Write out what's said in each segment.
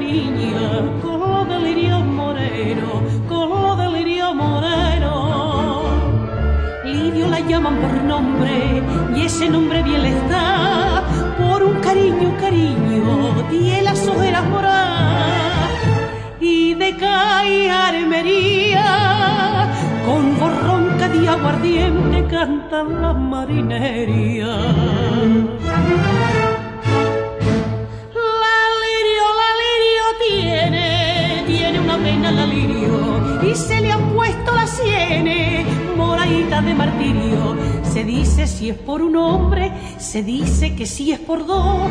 niña, color moreno, color de lirio moreno. Lirio la llaman por nombre y ese nombre bien le está por un cariño, cariño, tiene las ojeras moradas y de calle armería con borronca de aguardiente cantan las marinerías. Y se le han puesto las sienes moradita de martirio. Se dice si es por un hombre, se dice que si es por dos,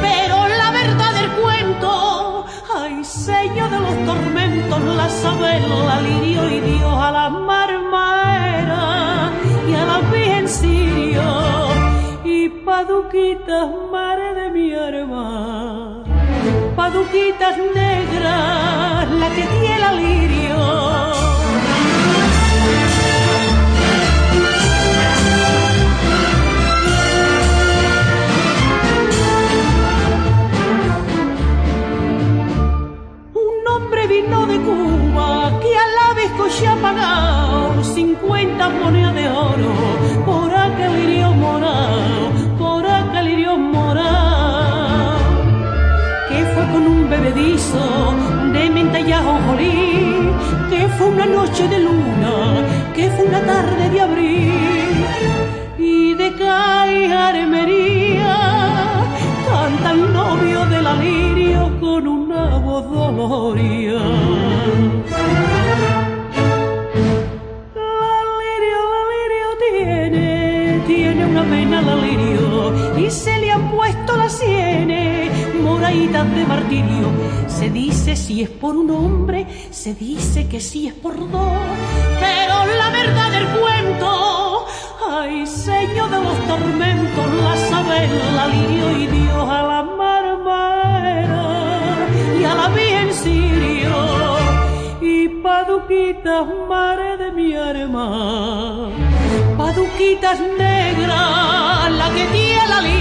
pero la verdad del cuento, ay, sello de los tormentos, la sabe la lirio y Dios a la marmaera y a la virgen sirio. Y paduquitas, madre de mi arma, paduquitas negras, de Cuba que a la vez se ha pagado 50 monedas de oro. Por aquel lirio morado, por aquel lirio morado que fue con un bebedizo de menta y ajonjolí, que fue una noche de luna, con una voz doloría. La lirio, la lirio tiene, tiene una pena la lirio y se le han puesto las sienes moraditas de martirio. Se dice si es por un hombre, se dice que si es por dos, pero la verdad del cuento Ay, señor de los tormentos, la sabe la lirio y Dios a paduquitas, madre de mi arma, paduquitas negras, la que tiene la lirio.